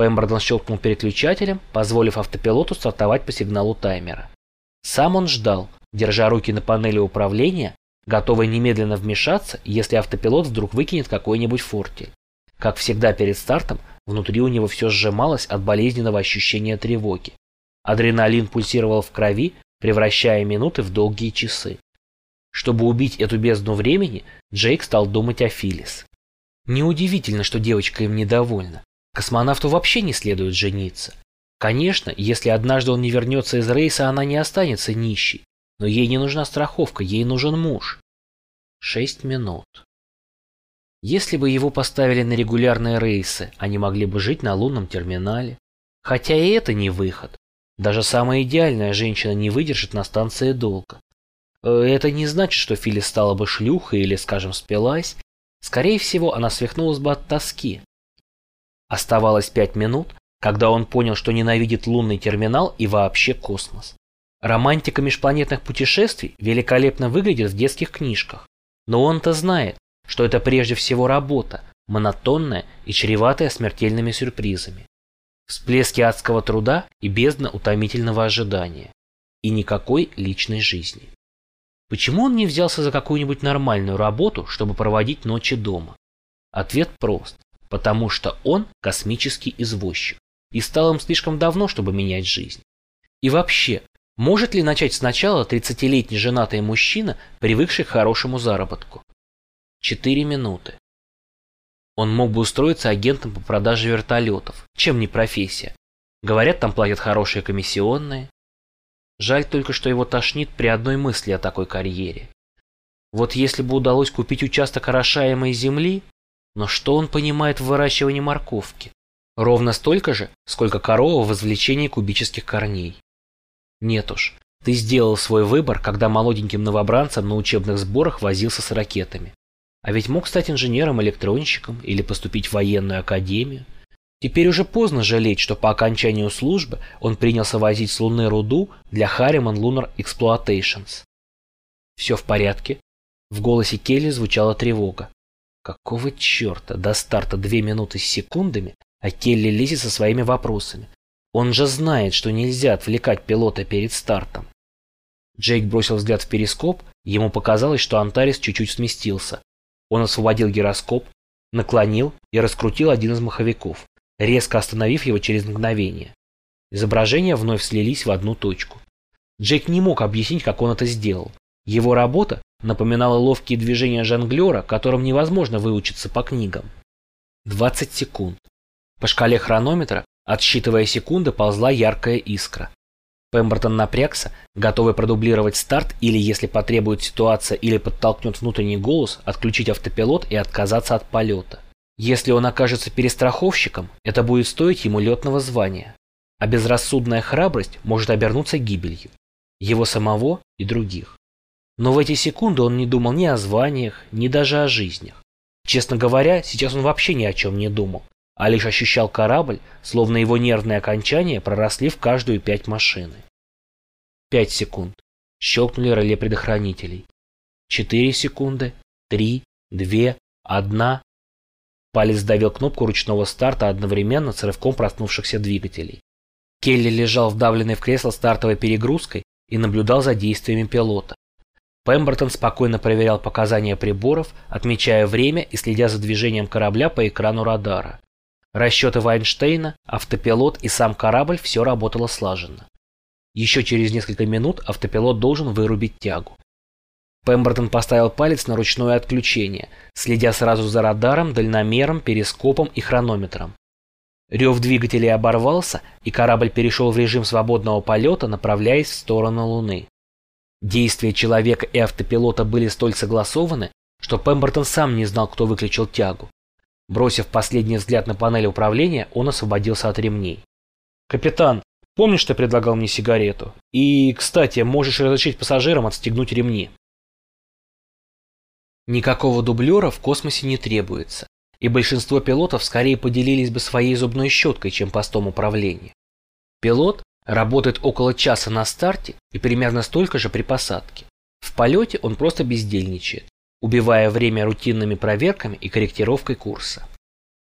Пемберден щелкнул переключателем, позволив автопилоту стартовать по сигналу таймера. Сам он ждал, держа руки на панели управления, готовый немедленно вмешаться, если автопилот вдруг выкинет какой-нибудь фортель. Как всегда перед стартом, внутри у него все сжималось от болезненного ощущения тревоги. Адреналин пульсировал в крови, превращая минуты в долгие часы. Чтобы убить эту бездну времени, Джейк стал думать о Филлис. Неудивительно, что девочка им недовольна. Космонавту вообще не следует жениться. Конечно, если однажды он не вернется из рейса, она не останется нищей. Но ей не нужна страховка, ей нужен муж. Шесть минут. Если бы его поставили на регулярные рейсы, они могли бы жить на лунном терминале. Хотя и это не выход. Даже самая идеальная женщина не выдержит на станции долго. Э, это не значит, что Филис стала бы шлюхой или, скажем, спилась. Скорее всего, она свихнулась бы от тоски. Оставалось пять минут, когда он понял, что ненавидит лунный терминал и вообще космос. Романтика межпланетных путешествий великолепно выглядит в детских книжках, но он-то знает, что это прежде всего работа, монотонная и чреватая смертельными сюрпризами. Всплески адского труда и бездна утомительного ожидания. И никакой личной жизни. Почему он не взялся за какую-нибудь нормальную работу, чтобы проводить ночи дома? Ответ прост потому что он космический извозчик и стал им слишком давно, чтобы менять жизнь. И вообще, может ли начать сначала 30-летний женатый мужчина, привыкший к хорошему заработку? Четыре минуты. Он мог бы устроиться агентом по продаже вертолетов, чем не профессия. Говорят, там платят хорошие комиссионные. Жаль только, что его тошнит при одной мысли о такой карьере. Вот если бы удалось купить участок орошаемой земли, но что он понимает в выращивании морковки? Ровно столько же, сколько корова в извлечении кубических корней. Нет уж, ты сделал свой выбор, когда молоденьким новобранцем на учебных сборах возился с ракетами. А ведь мог стать инженером-электронщиком или поступить в военную академию. Теперь уже поздно жалеть, что по окончанию службы он принялся возить с Луны руду для Harriman Lunar Exploitations. Все в порядке. В голосе Келли звучала тревога. Какого черта до старта две минуты с секундами, а Келли лезет со своими вопросами? Он же знает, что нельзя отвлекать пилота перед стартом. Джейк бросил взгляд в перископ, ему показалось, что Антарис чуть-чуть сместился. Он освободил гироскоп, наклонил и раскрутил один из маховиков, резко остановив его через мгновение. Изображения вновь слились в одну точку. Джейк не мог объяснить, как он это сделал. Его работа напоминала ловкие движения жонглера, которым невозможно выучиться по книгам. 20 секунд. По шкале хронометра, отсчитывая секунды, ползла яркая искра. Пембертон напрягся, готовый продублировать старт или, если потребует ситуация или подтолкнет внутренний голос, отключить автопилот и отказаться от полета. Если он окажется перестраховщиком, это будет стоить ему летного звания. А безрассудная храбрость может обернуться гибелью. Его самого и других. Но в эти секунды он не думал ни о званиях, ни даже о жизнях. Честно говоря, сейчас он вообще ни о чем не думал, а лишь ощущал корабль, словно его нервные окончания проросли в каждую пять машины. Пять секунд. Щелкнули реле предохранителей. Четыре секунды. Три. Две. Одна. Палец давил кнопку ручного старта одновременно с рывком проснувшихся двигателей. Келли лежал вдавленный в кресло стартовой перегрузкой и наблюдал за действиями пилота. Пембертон спокойно проверял показания приборов, отмечая время и следя за движением корабля по экрану радара. Расчеты Вайнштейна, автопилот и сам корабль все работало слаженно. Еще через несколько минут автопилот должен вырубить тягу. Пембертон поставил палец на ручное отключение, следя сразу за радаром, дальномером, перископом и хронометром. Рев двигателей оборвался, и корабль перешел в режим свободного полета, направляясь в сторону Луны. Действия человека и автопилота были столь согласованы, что Пембертон сам не знал, кто выключил тягу. Бросив последний взгляд на панель управления, он освободился от ремней. «Капитан, помнишь, ты предлагал мне сигарету? И, кстати, можешь разрешить пассажирам отстегнуть ремни». Никакого дублера в космосе не требуется, и большинство пилотов скорее поделились бы своей зубной щеткой, чем постом управления. Пилот Работает около часа на старте и примерно столько же при посадке. В полете он просто бездельничает, убивая время рутинными проверками и корректировкой курса.